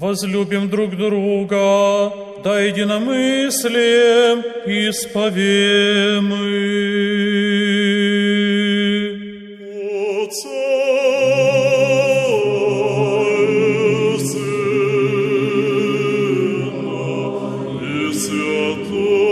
возлюбим друг друга, да единомыслием исповемы. Отца! Святого